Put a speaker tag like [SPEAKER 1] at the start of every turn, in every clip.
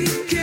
[SPEAKER 1] you can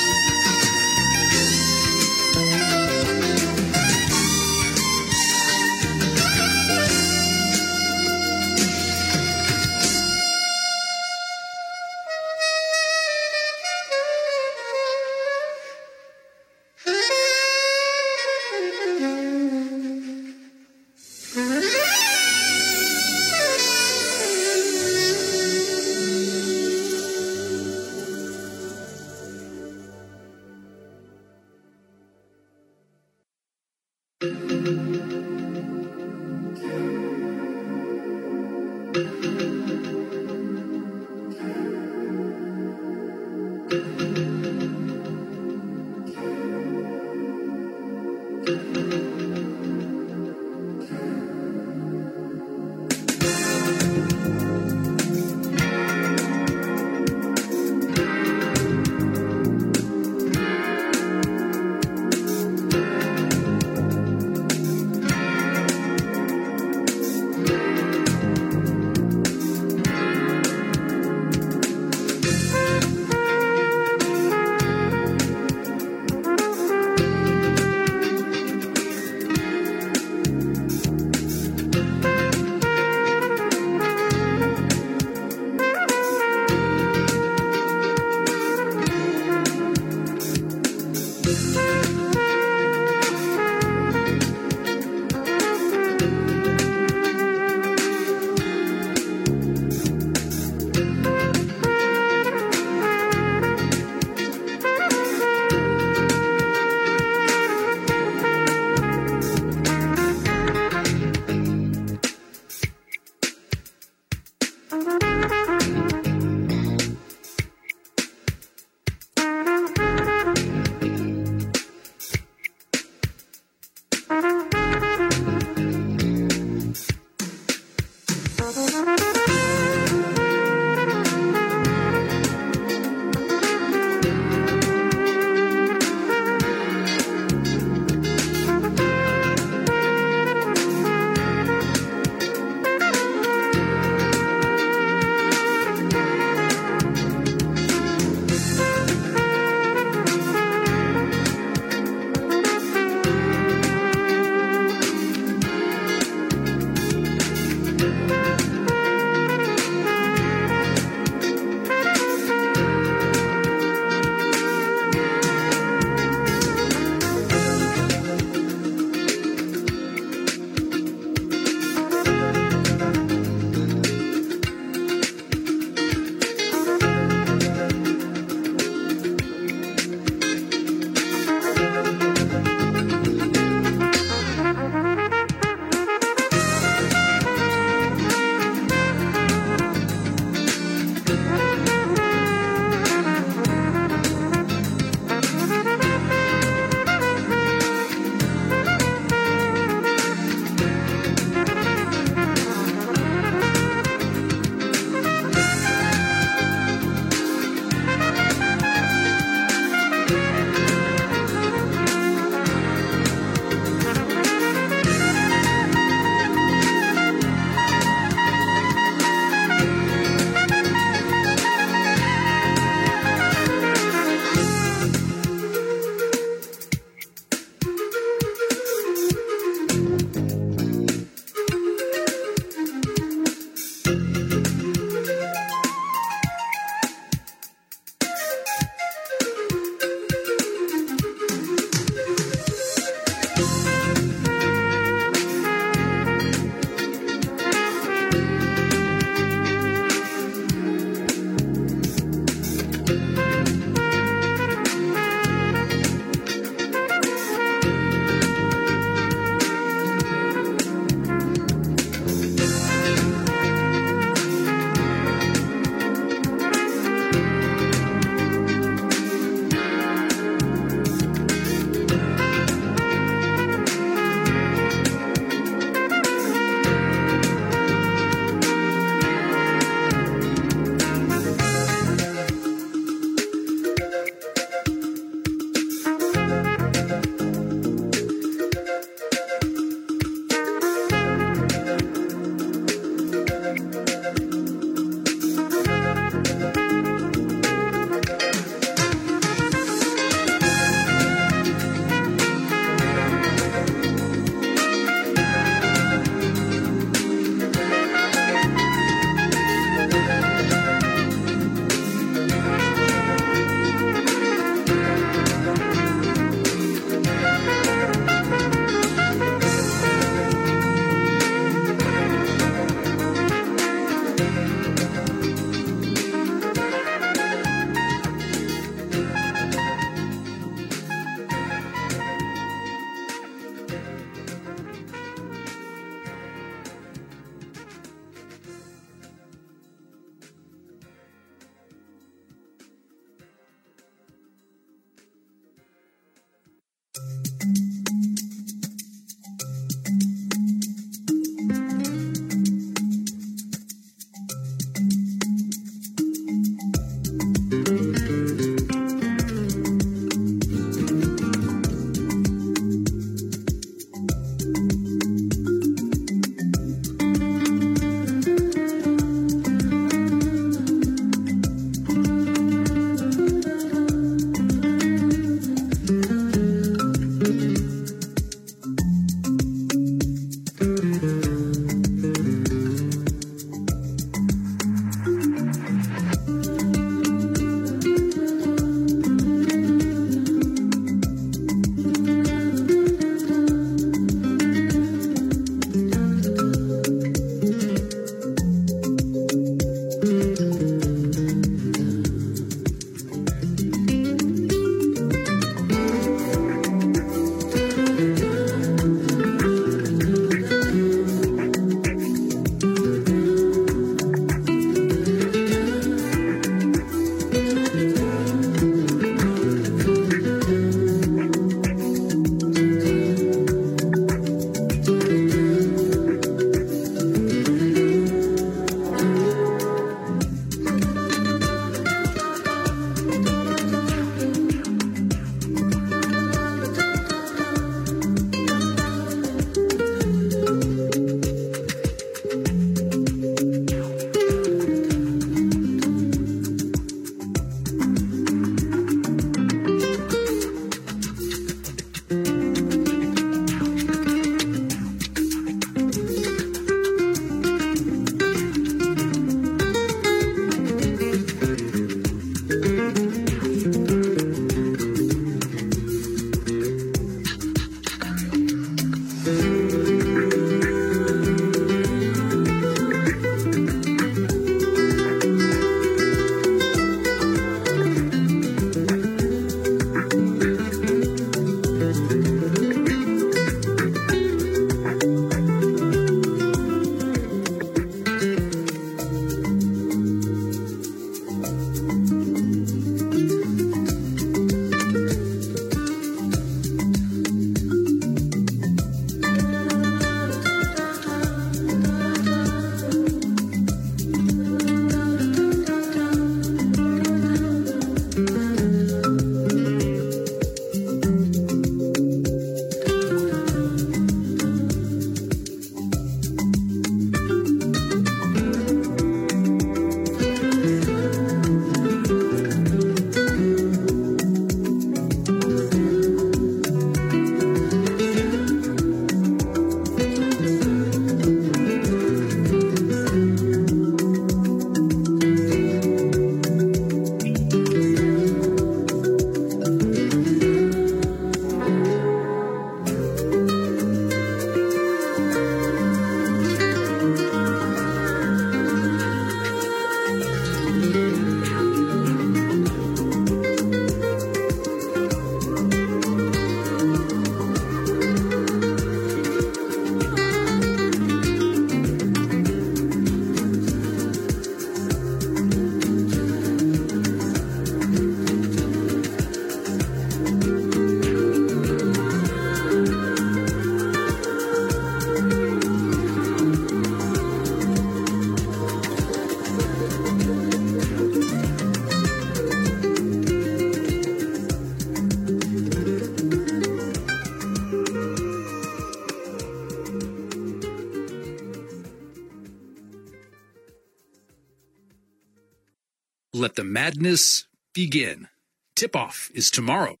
[SPEAKER 2] let the madness begin. Tip off is tomorrow.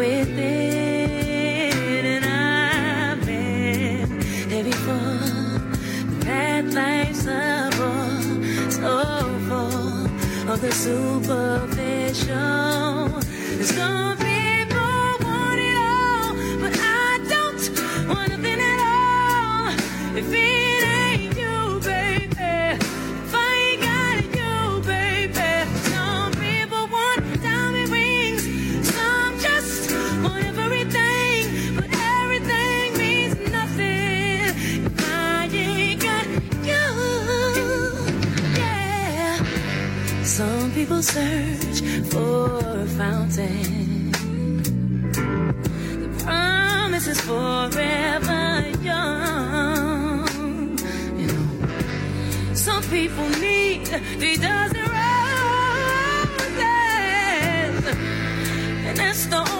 [SPEAKER 1] within, and I've been there before. That life's a bore, so full of the superficial. search for a fountain. The promise is forever young. You know, some people need three dozen roses, and that's the